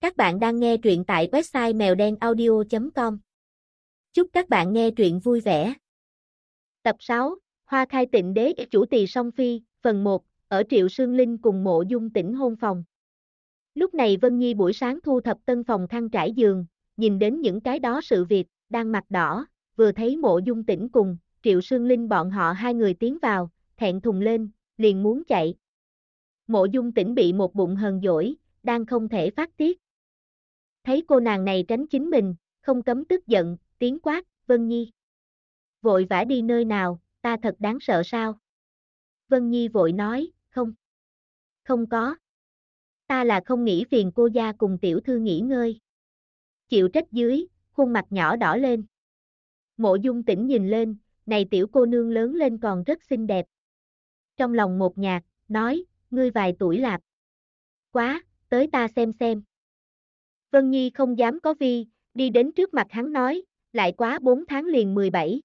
Các bạn đang nghe truyện tại website mèo đen audio.com. Chúc các bạn nghe truyện vui vẻ. Tập 6, Hoa khai tịnh đế chủ tỳ song phi, phần 1, ở Triệu Sương Linh cùng mộ dung tỉnh hôn phòng. Lúc này Vân Nhi buổi sáng thu thập tân phòng khăn trải giường, nhìn đến những cái đó sự việc, đang mặt đỏ, vừa thấy mộ dung tỉnh cùng, Triệu Sương Linh bọn họ hai người tiến vào, thẹn thùng lên, liền muốn chạy. Mộ dung tỉnh bị một bụng hờn dỗi, đang không thể phát tiết. Thấy cô nàng này tránh chính mình, không cấm tức giận, tiếng quát, Vân Nhi. Vội vã đi nơi nào, ta thật đáng sợ sao? Vân Nhi vội nói, không. Không có. Ta là không nghĩ phiền cô gia cùng tiểu thư nghỉ ngơi. Chịu trách dưới, khuôn mặt nhỏ đỏ lên. Mộ dung tỉnh nhìn lên, này tiểu cô nương lớn lên còn rất xinh đẹp. Trong lòng một nhạc, nói, ngươi vài tuổi lạp. Quá, tới ta xem xem. Vân Nhi không dám có vi, đi đến trước mặt hắn nói, lại quá 4 tháng liền 17.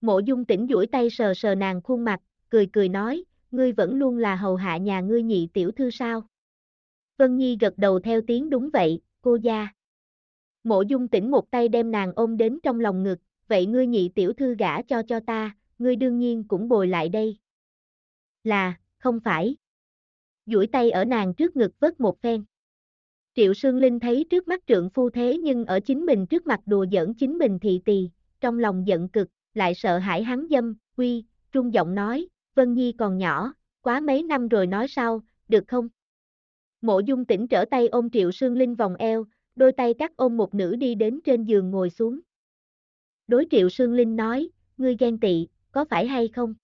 Mộ dung tỉnh duỗi tay sờ sờ nàng khuôn mặt, cười cười nói, ngươi vẫn luôn là hầu hạ nhà ngươi nhị tiểu thư sao? Vân Nhi gật đầu theo tiếng đúng vậy, cô gia. Mộ dung tỉnh một tay đem nàng ôm đến trong lòng ngực, vậy ngươi nhị tiểu thư gả cho cho ta, ngươi đương nhiên cũng bồi lại đây. Là, không phải. duỗi tay ở nàng trước ngực vớt một phen. Triệu Sương Linh thấy trước mắt trượng phu thế nhưng ở chính mình trước mặt đùa giỡn chính mình thị tỳ, trong lòng giận cực, lại sợ hãi hắn dâm, quy, trung giọng nói, Vân Nhi còn nhỏ, quá mấy năm rồi nói sao, được không? Mộ dung tỉnh trở tay ôm Triệu Sương Linh vòng eo, đôi tay cắt ôm một nữ đi đến trên giường ngồi xuống. Đối Triệu Sương Linh nói, ngươi ghen tị, có phải hay không?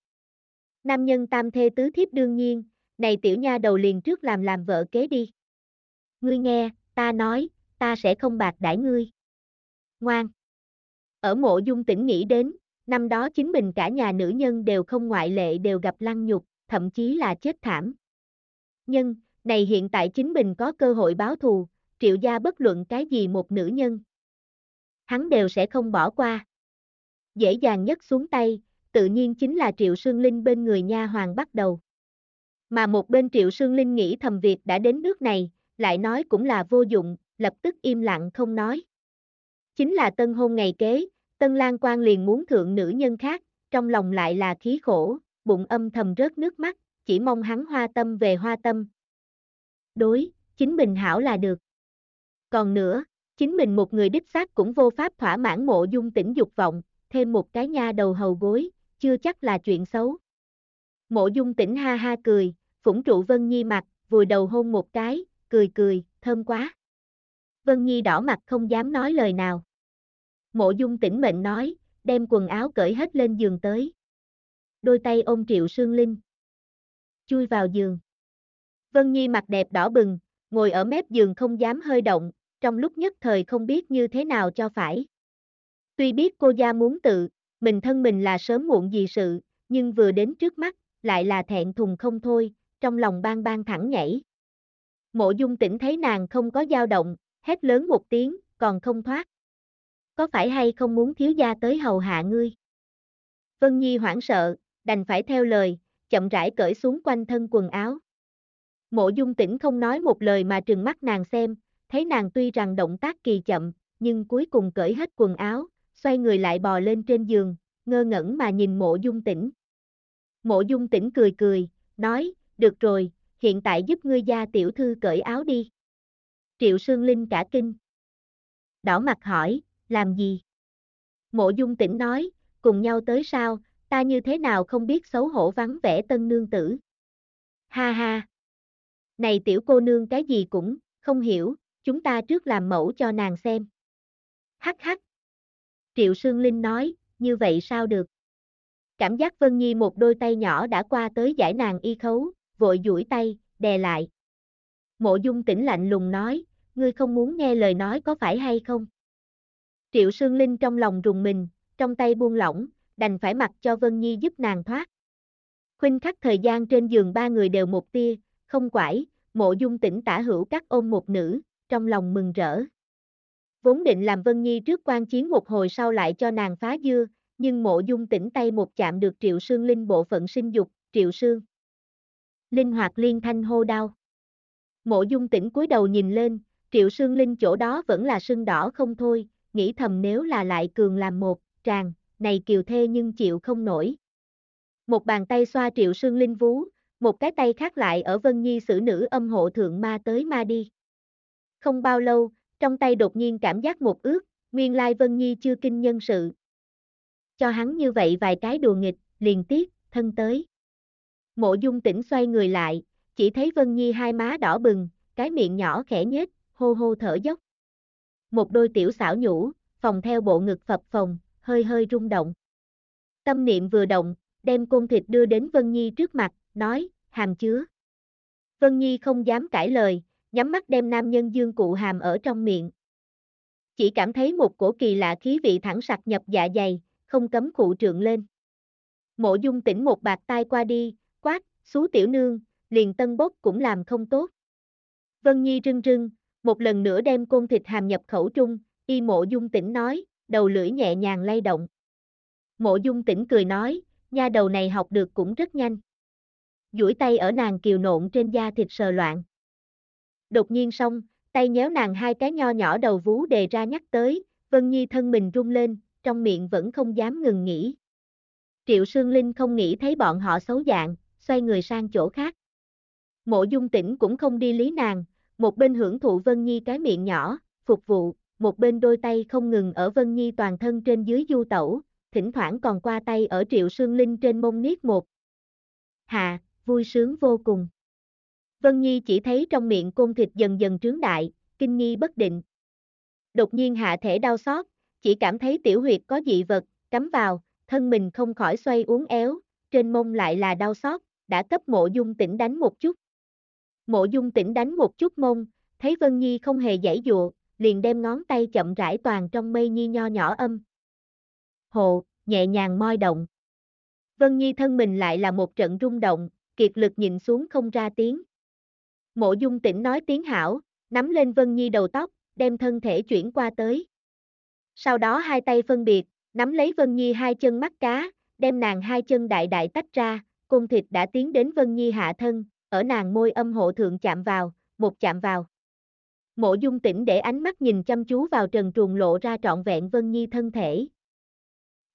Nam nhân tam thê tứ thiếp đương nhiên, này tiểu nha đầu liền trước làm làm vợ kế đi. Ngươi nghe, ta nói, ta sẽ không bạc đãi ngươi. Ngoan. Ở mộ dung tỉnh nghĩ đến, năm đó chính mình cả nhà nữ nhân đều không ngoại lệ đều gặp lăng nhục, thậm chí là chết thảm. Nhưng, này hiện tại chính mình có cơ hội báo thù, triệu gia bất luận cái gì một nữ nhân. Hắn đều sẽ không bỏ qua. Dễ dàng nhất xuống tay, tự nhiên chính là triệu sương linh bên người nha hoàng bắt đầu. Mà một bên triệu sương linh nghĩ thầm việc đã đến nước này, lại nói cũng là vô dụng, lập tức im lặng không nói. Chính là tân hôn ngày kế, tân lang quan liền muốn thượng nữ nhân khác, trong lòng lại là khí khổ, bụng âm thầm rớt nước mắt, chỉ mong hắn hoa tâm về hoa tâm. Đối, chính mình hảo là được. Còn nữa, chính mình một người đích xác cũng vô pháp thỏa mãn mộ dung tỉnh dục vọng, thêm một cái nha đầu hầu gối, chưa chắc là chuyện xấu. Mộ dung tỉnh ha ha cười, phủng trụ Vân Nhi mặt, vùi đầu hôn một cái, cười cười, thơm quá. Vân Nhi đỏ mặt không dám nói lời nào. Mộ dung tỉnh mệnh nói, đem quần áo cởi hết lên giường tới. Đôi tay ôm Triệu Sương Linh. Chui vào giường. Vân Nhi mặt đẹp đỏ bừng, ngồi ở mép giường không dám hơi động, trong lúc nhất thời không biết như thế nào cho phải. Tuy biết cô gia muốn tự, mình thân mình là sớm muộn gì sự, nhưng vừa đến trước mắt, lại là thẹn thùng không thôi, trong lòng bang bang thẳng nhảy. Mộ dung tỉnh thấy nàng không có dao động, hét lớn một tiếng, còn không thoát. Có phải hay không muốn thiếu gia tới hầu hạ ngươi? Vân Nhi hoảng sợ, đành phải theo lời, chậm rãi cởi xuống quanh thân quần áo. Mộ dung tỉnh không nói một lời mà trừng mắt nàng xem, thấy nàng tuy rằng động tác kỳ chậm, nhưng cuối cùng cởi hết quần áo, xoay người lại bò lên trên giường, ngơ ngẩn mà nhìn mộ dung tỉnh. Mộ dung tỉnh cười cười, nói, được rồi, hiện tại giúp ngươi gia tiểu thư cởi áo đi. Triệu Sương Linh cả kinh. Đỏ mặt hỏi, làm gì? Mộ dung tỉnh nói, cùng nhau tới sao, ta như thế nào không biết xấu hổ vắng vẻ tân nương tử. Ha ha. Này tiểu cô nương cái gì cũng, không hiểu, chúng ta trước làm mẫu cho nàng xem. Hắc hắc. Triệu Sương Linh nói, như vậy sao được? Cảm giác Vân Nhi một đôi tay nhỏ đã qua tới giải nàng y khấu, vội duỗi tay, đè lại. Mộ dung tỉnh lạnh lùng nói, ngươi không muốn nghe lời nói có phải hay không? Triệu Sương Linh trong lòng rùng mình, trong tay buông lỏng, đành phải mặc cho Vân Nhi giúp nàng thoát. Khuynh khắc thời gian trên giường ba người đều một tia, không quải, mộ dung tỉnh tả hữu các ôm một nữ, trong lòng mừng rỡ. Vốn định làm Vân Nhi trước quan chiến một hồi sau lại cho nàng phá dưa, nhưng mộ dung tỉnh tay một chạm được Triệu Sương Linh bộ phận sinh dục, Triệu Sương linh hoạt liên thanh hô đau. Mộ dung tỉnh cúi đầu nhìn lên, Triệu Sương Linh chỗ đó vẫn là sưng đỏ không thôi, nghĩ thầm nếu là lại cường làm một, tràng, này kiều thê nhưng chịu không nổi. Một bàn tay xoa Triệu Sương Linh vú, một cái tay khác lại ở Vân Nhi xử nữ âm hộ thượng ma tới ma đi. Không bao lâu, trong tay đột nhiên cảm giác một ướt, nguyên lai Vân Nhi chưa kinh nhân sự. Cho hắn như vậy vài cái đùa nghịch, liền tiếc, thân tới. Mộ dung tỉnh xoay người lại, chỉ thấy Vân Nhi hai má đỏ bừng, cái miệng nhỏ khẽ nhếch, hô hô thở dốc. Một đôi tiểu xảo nhũ, phòng theo bộ ngực phập phồng, hơi hơi rung động. Tâm niệm vừa động, đem côn thịt đưa đến Vân Nhi trước mặt, nói, hàm chứa. Vân Nhi không dám cãi lời, nhắm mắt đem nam nhân dương cụ hàm ở trong miệng. Chỉ cảm thấy một cổ kỳ lạ khí vị thẳng sặc nhập dạ dày, không cấm cụ trượng lên. Mộ dung tỉnh một bạc tai qua đi, quát, xú tiểu nương, liền tân bốc cũng làm không tốt. Vân Nhi rưng rưng, một lần nữa đem côn thịt hàm nhập khẩu trung, y mộ dung tỉnh nói, đầu lưỡi nhẹ nhàng lay động. Mộ dung tỉnh cười nói, nha đầu này học được cũng rất nhanh. duỗi tay ở nàng kiều nộn trên da thịt sờ loạn. Đột nhiên xong, tay nhéo nàng hai cái nho nhỏ đầu vú đề ra nhắc tới, Vân Nhi thân mình rung lên, trong miệng vẫn không dám ngừng nghỉ. Triệu Sương Linh không nghĩ thấy bọn họ xấu dạng, xoay người sang chỗ khác. Mộ dung tỉnh cũng không đi lý nàng, một bên hưởng thụ Vân Nhi cái miệng nhỏ, phục vụ, một bên đôi tay không ngừng ở Vân Nhi toàn thân trên dưới du tẩu, thỉnh thoảng còn qua tay ở Triệu Sương Linh trên mông niết một. Hà, vui sướng vô cùng. Vân Nhi chỉ thấy trong miệng côn thịt dần dần trướng đại, kinh nghi bất định. Đột nhiên hạ thể đau xót, chỉ cảm thấy tiểu huyệt có dị vật, cắm vào, thân mình không khỏi xoay uốn éo, trên mông lại là đau xót, đã cấp mộ dung tỉnh đánh một chút. Mộ dung tỉnh đánh một chút mông, thấy Vân Nhi không hề giải dụa, liền đem ngón tay chậm rãi toàn trong mây nhi nho nhỏ âm. Hồ, nhẹ nhàng moi động. Vân Nhi thân mình lại là một trận rung động, kiệt lực nhìn xuống không ra tiếng. Mộ dung tỉnh nói tiếng hảo, nắm lên Vân Nhi đầu tóc, đem thân thể chuyển qua tới. Sau đó hai tay phân biệt, nắm lấy Vân Nhi hai chân mắt cá, đem nàng hai chân đại đại tách ra, cung thịt đã tiến đến Vân Nhi hạ thân, ở nàng môi âm hộ thượng chạm vào, một chạm vào. Mộ dung tỉnh để ánh mắt nhìn chăm chú vào trần truồng lộ ra trọn vẹn Vân Nhi thân thể.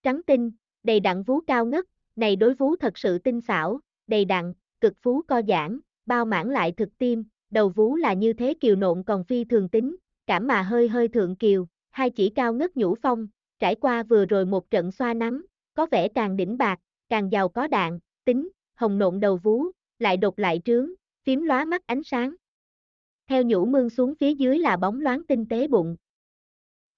Trắng tinh, đầy đặn vú cao ngất, này đối vú thật sự tinh xảo, đầy đặn, cực phú co giãn, bao mãn lại thực tim, đầu vú là như thế kiều nộn còn phi thường tính, cảm mà hơi hơi thượng kiều, hai chỉ cao ngất nhũ phong, trải qua vừa rồi một trận xoa nắng, có vẻ càng đỉnh bạc, càng giàu có đạn, tính, hồng nộn đầu vú, lại đột lại trướng, phím lóa mắt ánh sáng. Theo nhũ mương xuống phía dưới là bóng loáng tinh tế bụng.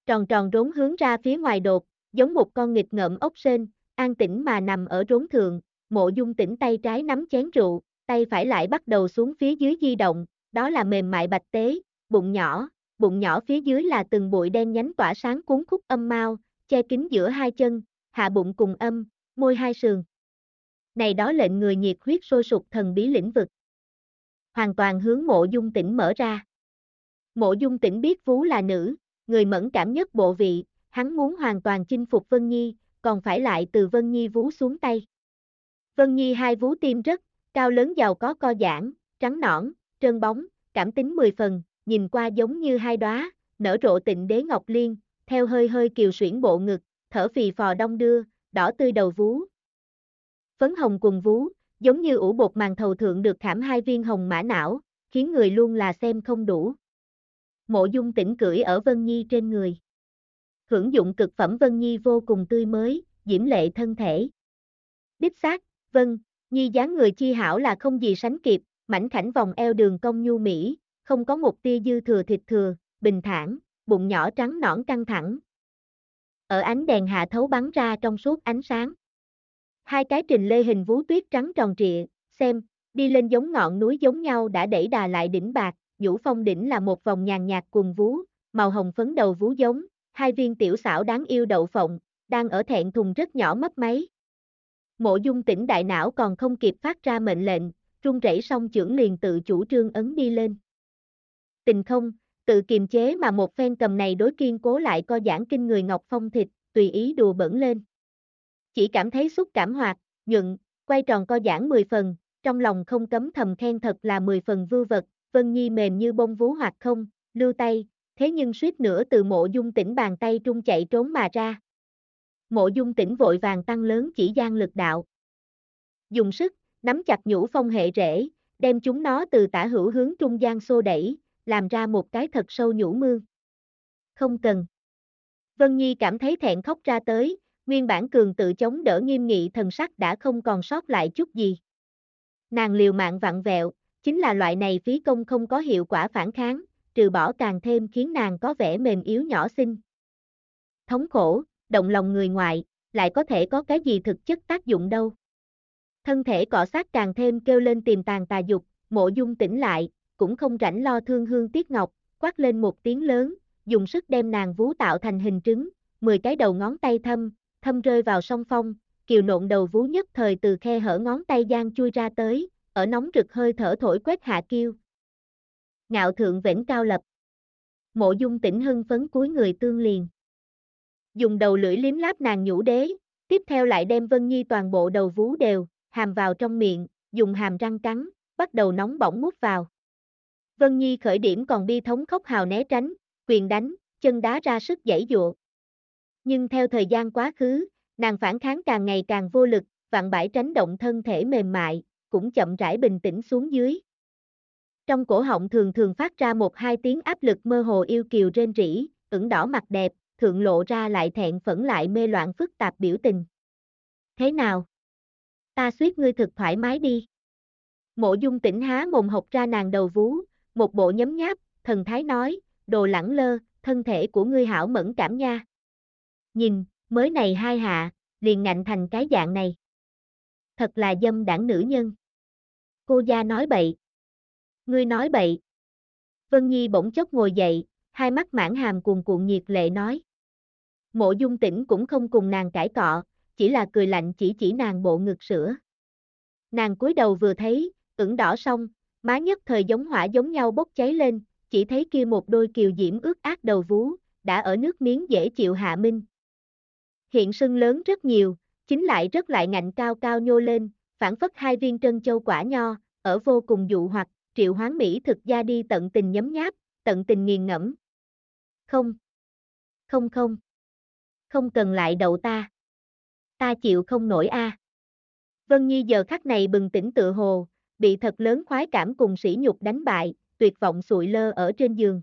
Tròn tròn rốn hướng ra phía ngoài đột, giống một con nghịch ngợm ốc sên, an tĩnh mà nằm ở rốn thượng, mộ dung tỉnh tay trái nắm chén rượu, tay phải lại bắt đầu xuống phía dưới di động, đó là mềm mại bạch tế, bụng nhỏ, bụng nhỏ phía dưới là từng bụi đen nhánh tỏa sáng cuốn khúc âm mau, che kín giữa hai chân, hạ bụng cùng âm, môi hai sườn. Này đó lệnh người nhiệt huyết sôi sục thần bí lĩnh vực. Hoàn toàn hướng mộ dung tỉnh mở ra. Mộ dung tỉnh biết vú là nữ, người mẫn cảm nhất bộ vị, hắn muốn hoàn toàn chinh phục Vân Nhi, còn phải lại từ Vân Nhi vú xuống tay. Vân Nhi hai vú tim rất, cao lớn giàu có co giãn, trắng nõn, trơn bóng, cảm tính mười phần, nhìn qua giống như hai đóa, nở rộ tịnh đế ngọc liên, theo hơi hơi kiều xuyển bộ ngực, thở phì phò đông đưa, đỏ tươi đầu vú. Phấn hồng quần vú, giống như ủ bột màng thầu thượng được khảm hai viên hồng mã não, khiến người luôn là xem không đủ. Mộ dung tỉnh cưỡi ở Vân Nhi trên người. Hưởng dụng cực phẩm Vân Nhi vô cùng tươi mới, diễm lệ thân thể. Đích xác, Vân, Nhi dáng người chi hảo là không gì sánh kịp, mảnh khảnh vòng eo đường cong nhu mỹ, không có một tia dư thừa thịt thừa, bình thản, bụng nhỏ trắng nõn căng thẳng. Ở ánh đèn hạ thấu bắn ra trong suốt ánh sáng. Hai cái trình lê hình vú tuyết trắng tròn trịa, xem, đi lên giống ngọn núi giống nhau đã đẩy đà lại đỉnh bạc, Vũ Phong đỉnh là một vòng nhàn nhạt cùng vú, màu hồng phấn đầu vú giống, hai viên tiểu xảo đáng yêu đậu phộng, đang ở thẹn thùng rất nhỏ mất máy. Mộ dung tỉnh đại não còn không kịp phát ra mệnh lệnh, run rẩy xong trưởng liền tự chủ trương ấn đi lên. Tình không, tự kiềm chế mà một phen cầm này đối kiên cố lại co giãn kinh người ngọc phong thịt, tùy ý đùa bẩn lên. Chỉ cảm thấy xúc cảm hoạt, nhuận, quay tròn co giãn 10 phần, trong lòng không cấm thầm khen thật là 10 phần vư vật, Vân Nhi mềm như bông vú hoạt không, lưu tay, thế nhưng suýt nữa từ mộ dung tỉnh bàn tay trung chạy trốn mà ra. Mộ dung tỉnh vội vàng tăng lớn chỉ gian lực đạo. Dùng sức, nắm chặt nhũ phong hệ rễ, đem chúng nó từ tả hữu hướng trung gian xô đẩy, làm ra một cái thật sâu nhũ mương. Không cần. Vân Nhi cảm thấy thẹn khóc ra tới, nguyên bản cường tự chống đỡ nghiêm nghị thần sắc đã không còn sót lại chút gì. Nàng liều mạng vặn vẹo, chính là loại này phí công không có hiệu quả phản kháng, trừ bỏ càng thêm khiến nàng có vẻ mềm yếu nhỏ xinh. Thống khổ, động lòng người ngoại, lại có thể có cái gì thực chất tác dụng đâu. Thân thể cọ sát càng thêm kêu lên tìm tàn tà dục, mộ dung tỉnh lại, cũng không rảnh lo thương hương tiếc ngọc, quát lên một tiếng lớn, dùng sức đem nàng vú tạo thành hình trứng, 10 cái đầu ngón tay thâm, thâm rơi vào song phong, kiều nộn đầu vú nhất thời từ khe hở ngón tay gian chui ra tới, ở nóng rực hơi thở thổi quét hạ kiêu. Ngạo thượng vĩnh cao lập. Mộ dung tỉnh hưng phấn cuối người tương liền. Dùng đầu lưỡi liếm láp nàng nhũ đế, tiếp theo lại đem Vân Nhi toàn bộ đầu vú đều, hàm vào trong miệng, dùng hàm răng cắn, bắt đầu nóng bỏng mút vào. Vân Nhi khởi điểm còn bi thống khóc hào né tránh, quyền đánh, chân đá ra sức dãy dụa. Nhưng theo thời gian quá khứ, nàng phản kháng càng ngày càng vô lực, vạn bãi tránh động thân thể mềm mại, cũng chậm rãi bình tĩnh xuống dưới. Trong cổ họng thường thường phát ra một hai tiếng áp lực mơ hồ yêu kiều rên rỉ, ửng đỏ mặt đẹp, thượng lộ ra lại thẹn phẫn lại mê loạn phức tạp biểu tình. Thế nào? Ta suýt ngươi thực thoải mái đi. Mộ dung tỉnh há mồm hộc ra nàng đầu vú, một bộ nhấm nháp, thần thái nói, đồ lẳng lơ, thân thể của ngươi hảo mẫn cảm nha. Nhìn, mới này hai hạ, liền ngạnh thành cái dạng này. Thật là dâm đảng nữ nhân. Cô gia nói bậy. Ngươi nói bậy. Vân Nhi bỗng chốc ngồi dậy, hai mắt mãn hàm cuồn cuộn nhiệt lệ nói. Mộ dung tỉnh cũng không cùng nàng cãi cọ, chỉ là cười lạnh chỉ chỉ nàng bộ ngực sữa. Nàng cúi đầu vừa thấy, ửng đỏ xong, má nhất thời giống hỏa giống nhau bốc cháy lên, chỉ thấy kia một đôi kiều diễm ướt át đầu vú, đã ở nước miếng dễ chịu hạ minh. Hiện sưng lớn rất nhiều, chính lại rất lại ngạnh cao cao nhô lên, phản phất hai viên trân châu quả nho, ở vô cùng dụ hoặc, triệu hoán Mỹ thực ra đi tận tình nhấm nháp, tận tình nghiền ngẫm. Không. Không không. Không cần lại đậu ta. Ta chịu không nổi a. Vân Nhi giờ khắc này bừng tỉnh tự hồ, bị thật lớn khoái cảm cùng sỉ nhục đánh bại, tuyệt vọng sụi lơ ở trên giường.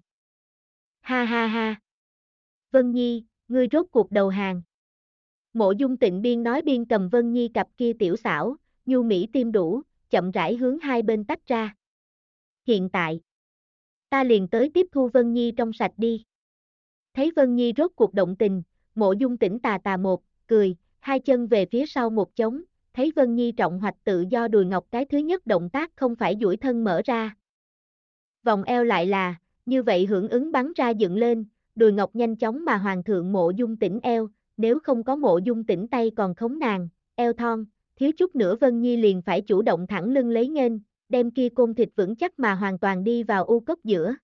Ha ha ha. Vân Nhi, ngươi rốt cuộc đầu hàng. Mộ dung tịnh biên nói biên cầm Vân Nhi cặp kia tiểu xảo, nhu mỹ tim đủ, chậm rãi hướng hai bên tách ra. Hiện tại, ta liền tới tiếp thu Vân Nhi trong sạch đi. Thấy Vân Nhi rốt cuộc động tình, mộ dung tỉnh tà tà một, cười, hai chân về phía sau một chống, thấy Vân Nhi trọng hoạch tự do đùi ngọc cái thứ nhất động tác không phải duỗi thân mở ra. Vòng eo lại là, như vậy hưởng ứng bắn ra dựng lên, đùi ngọc nhanh chóng mà hoàng thượng mộ dung tỉnh eo, nếu không có mộ dung tỉnh tay còn khống nàng, eo thon, thiếu chút nữa Vân Nhi liền phải chủ động thẳng lưng lấy nghênh, đem kia côn thịt vững chắc mà hoàn toàn đi vào u cốc giữa.